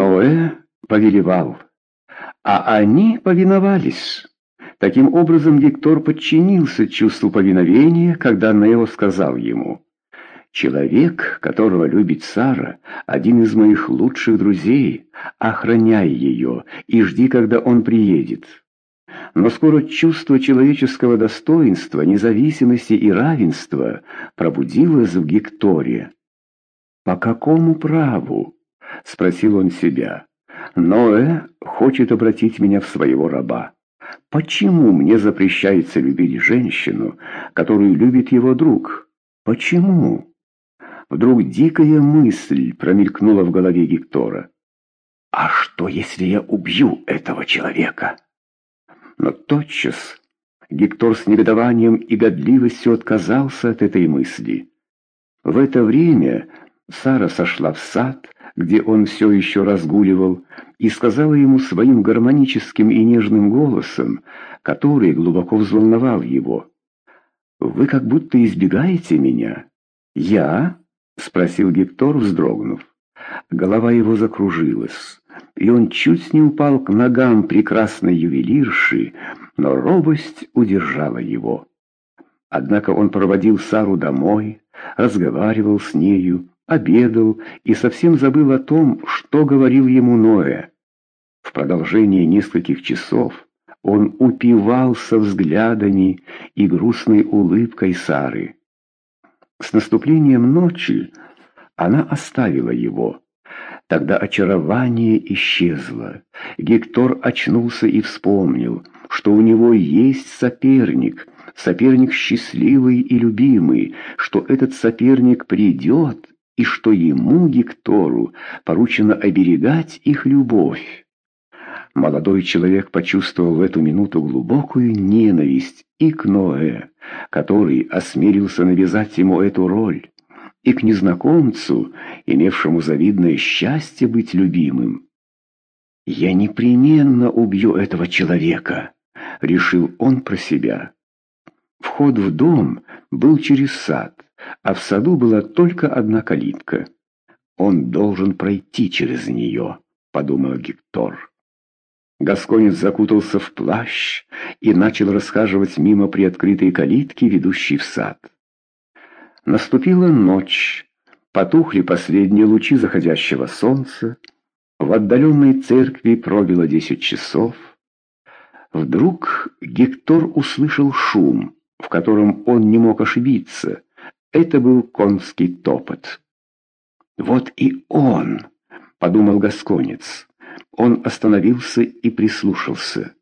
Ноэ повелевал, а они повиновались. Таким образом, Гектор подчинился чувству повиновения, когда Нео сказал ему, «Человек, которого любит Сара, один из моих лучших друзей, охраняй ее и жди, когда он приедет». Но скоро чувство человеческого достоинства, независимости и равенства пробудилось в Гекторе. «По какому праву?» — спросил он себя. «Ноэ хочет обратить меня в своего раба. Почему мне запрещается любить женщину, которую любит его друг? Почему?» Вдруг дикая мысль промелькнула в голове Гектора. «А что, если я убью этого человека?» Но тотчас Гектор с негодованием и годливостью отказался от этой мысли. В это время Сара сошла в сад, где он все еще разгуливал, и сказала ему своим гармоническим и нежным голосом, который глубоко взволновал его. «Вы как будто избегаете меня». «Я?» — спросил Гектор, вздрогнув. Голова его закружилась, и он чуть не упал к ногам прекрасной ювелирши, но робость удержала его. Однако он проводил Сару домой, разговаривал с нею, обедал и совсем забыл о том, что говорил ему Ноэ. В продолжение нескольких часов он упивался взглядами и грустной улыбкой Сары. С наступлением ночи она оставила его. Тогда очарование исчезло. Гектор очнулся и вспомнил, что у него есть соперник, соперник счастливый и любимый, что этот соперник придет и что ему, Гектору, поручено оберегать их любовь. Молодой человек почувствовал в эту минуту глубокую ненависть и к Ноэ, который осмелился навязать ему эту роль, и к незнакомцу, имевшему завидное счастье быть любимым. «Я непременно убью этого человека», — решил он про себя. Вход в дом был через сад а в саду была только одна калитка. «Он должен пройти через нее», — подумал Гектор. Гасконец закутался в плащ и начал расхаживать мимо приоткрытой калитки, ведущей в сад. Наступила ночь, потухли последние лучи заходящего солнца, в отдаленной церкви пробило десять часов. Вдруг Гектор услышал шум, в котором он не мог ошибиться — это был конский топот. «Вот и он!» — подумал Гасконец. Он остановился и прислушался.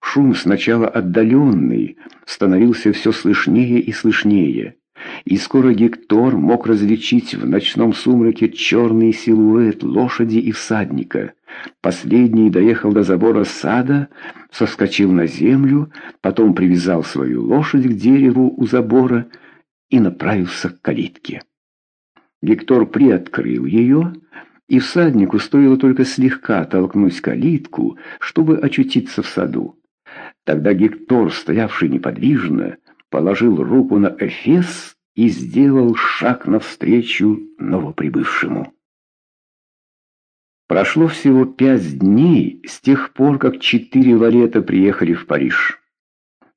Шум сначала отдаленный, становился все слышнее и слышнее, и скоро Гектор мог различить в ночном сумраке черный силуэт лошади и всадника. Последний доехал до забора сада, соскочил на землю, потом привязал свою лошадь к дереву у забора и направился к калитке. Гектор приоткрыл ее, и всаднику стоило только слегка толкнуть калитку, чтобы очутиться в саду. Тогда Гектор, стоявший неподвижно, положил руку на Эфес и сделал шаг навстречу новоприбывшему. Прошло всего пять дней с тех пор, как четыре валета приехали в Париж.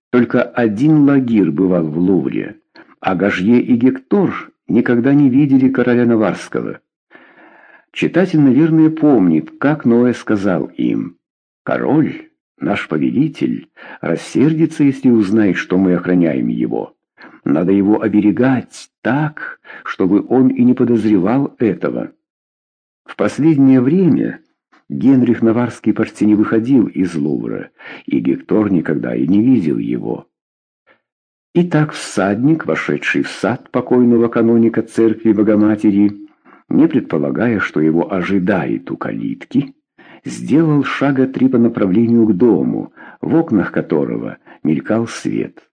Только один лагир бывал в Лувре а Гажье и Гектор никогда не видели короля Наварского. Читатель, наверное, помнит, как Ноэ сказал им, «Король, наш повелитель, рассердится, если узнает, что мы охраняем его. Надо его оберегать так, чтобы он и не подозревал этого». В последнее время Генрих Наварский почти не выходил из Лувра, и Гектор никогда и не видел его. Итак, всадник, вошедший в сад покойного каноника церкви Богоматери, не предполагая, что его ожидает у калитки, сделал шага три по направлению к дому, в окнах которого мелькал свет.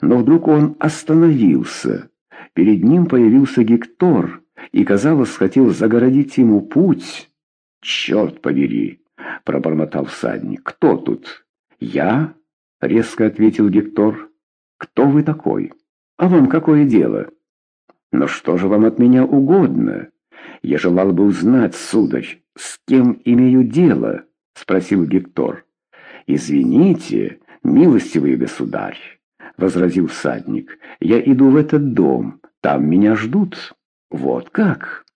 Но вдруг он остановился. Перед ним появился Гектор и, казалось, хотел загородить ему путь. «Черт побери!» — пробормотал всадник. «Кто тут?» «Я?» — резко ответил Гектор. «Кто вы такой? А вам какое дело?» «Но что же вам от меня угодно? Я желал бы узнать, сударь, с кем имею дело?» — спросил Гектор. «Извините, милостивый государь», — возразил всадник, — «я иду в этот дом, там меня ждут». «Вот как?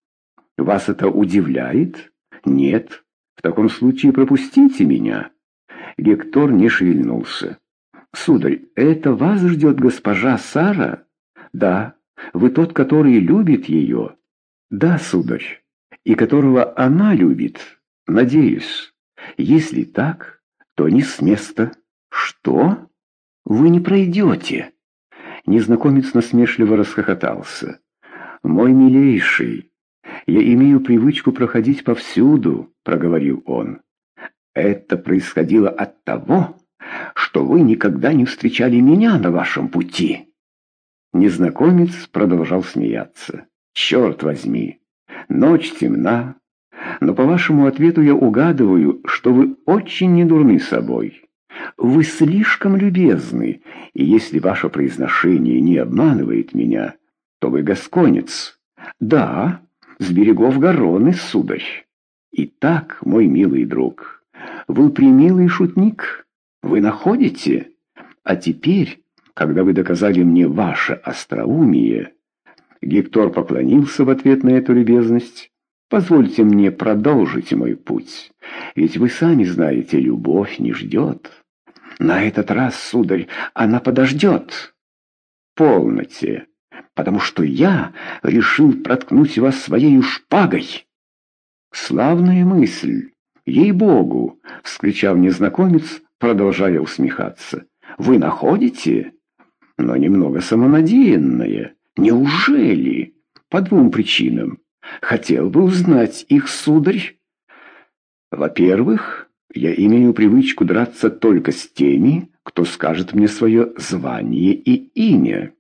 Вас это удивляет?» «Нет. В таком случае пропустите меня». Гектор не шевельнулся. «Сударь, это вас ждет госпожа Сара?» «Да. Вы тот, который любит ее?» «Да, сударь. И которого она любит. Надеюсь. Если так, то не с места». «Что? Вы не пройдете?» Незнакомец насмешливо расхохотался. «Мой милейший, я имею привычку проходить повсюду», — проговорил он. «Это происходило от того, что вы никогда не встречали меня на вашем пути». Незнакомец продолжал смеяться. «Черт возьми! Ночь темна, но по вашему ответу я угадываю, что вы очень недурны собой. Вы слишком любезны, и если ваше произношение не обманывает меня, то вы гасконец. Да, с берегов Гароны, сударь. Итак, мой милый друг, вы примилый шутник, вы находите? А теперь, когда вы доказали мне ваше остроумие, Гектор поклонился в ответ на эту любезность. Позвольте мне продолжить мой путь, ведь вы сами знаете, любовь не ждет. На этот раз, сударь, она подождет. Полноте, потому что я решил проткнуть вас своей шпагой. Славная мысль, ей-богу, — вскричал незнакомец, продолжая усмехаться. Вы находите? Но немного самонадеянное. Неужели? По двум причинам. Хотел бы узнать их, сударь. Во-первых, я имею привычку драться только с теми, кто скажет мне свое звание и имя.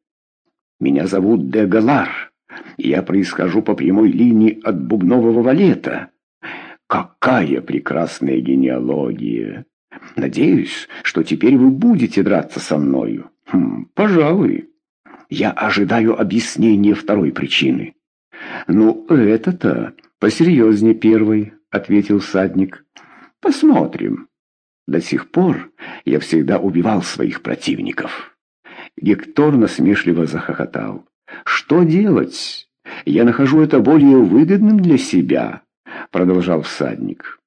Меня зовут де Галар. Я происхожу по прямой линии от бубнового валета. Какая прекрасная генеалогия! Надеюсь, что теперь вы будете драться со мною. Хм, пожалуй. Я ожидаю объяснения второй причины. Ну, это-то посерьезнее первой, ответил всадник. Посмотрим. До сих пор я всегда убивал своих противников. Гектор насмешливо захохотал. Что делать? Я нахожу это более выгодным для себя, продолжал всадник.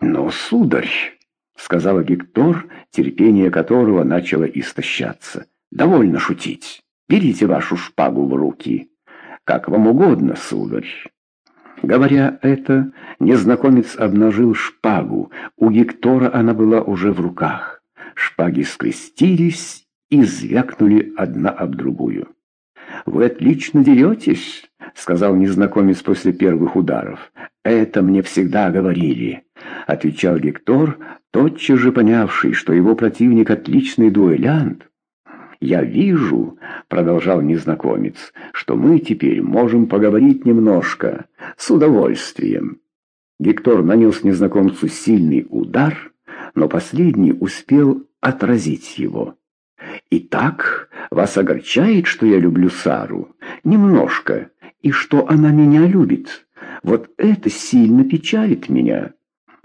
Но, сударь, сказала Гектор, терпение которого начало истощаться. Довольно шутить. Берите вашу шпагу в руки. Как вам угодно, сударь. Говоря это, незнакомец обнажил шпагу. У Гектора она была уже в руках. Шпаги скрестились и звякнули одна об другую. «Вы отлично деретесь», — сказал незнакомец после первых ударов. «Это мне всегда говорили», — отвечал Гектор, тотчас же понявший, что его противник отличный дуэлянт. «Я вижу», — продолжал незнакомец, — «что мы теперь можем поговорить немножко, с удовольствием». Гектор нанес незнакомцу сильный удар, но последний успел отразить его. «Итак, вас огорчает, что я люблю Сару? Немножко. И что она меня любит? Вот это сильно печалит меня.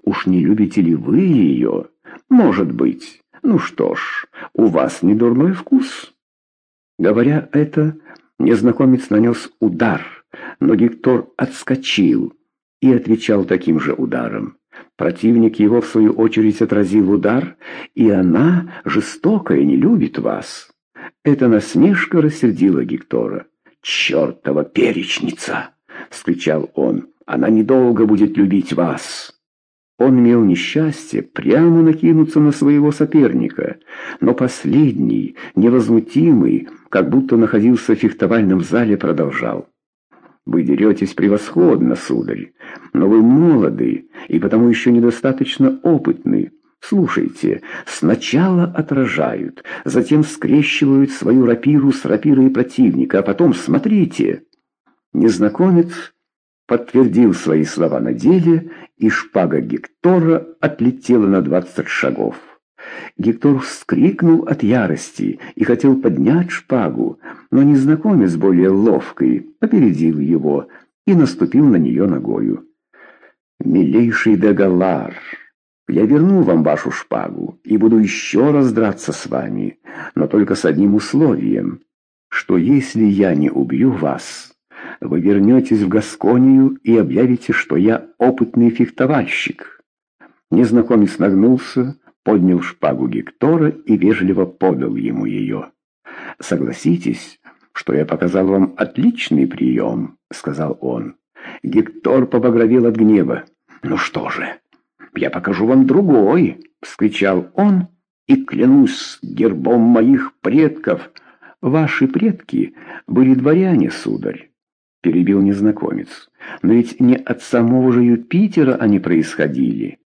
Уж не любите ли вы ее? Может быть». Ну что ж, у вас не дурной вкус. Говоря это, незнакомец нанес удар, но Гектор отскочил и отвечал таким же ударом. Противник его, в свою очередь, отразил удар, и она, жестокая, не любит вас. Эта насмешка рассердила Гектора. «Чертова перечница!» — вскричал он. «Она недолго будет любить вас!» Он имел несчастье прямо накинуться на своего соперника, но последний, невозмутимый, как будто находился в фехтовальном зале, продолжал. «Вы деретесь превосходно, сударь, но вы молоды и потому еще недостаточно опытны. Слушайте, сначала отражают, затем скрещивают свою рапиру с рапирой противника, а потом смотрите». Незнакомец подтвердил свои слова на деле, и шпага Гектора отлетела на двадцать шагов. Гектор вскрикнул от ярости и хотел поднять шпагу, но незнакомец более ловкий опередил его и наступил на нее ногою. «Милейший Дегалар, я верну вам вашу шпагу и буду еще раз драться с вами, но только с одним условием, что если я не убью вас, вы вернетесь в Гасконию и объявите, что я опытный фехтовальщик». Незнакомец нагнулся, поднял шпагу Гектора и вежливо подал ему ее. «Согласитесь, что я показал вам отличный прием», — сказал он. Гектор побагровел от гнева. «Ну что же, я покажу вам другой!» — вскричал он. «И клянусь гербом моих предков! Ваши предки были дворяне, сударь!» — перебил незнакомец. «Но ведь не от самого же Юпитера они происходили!»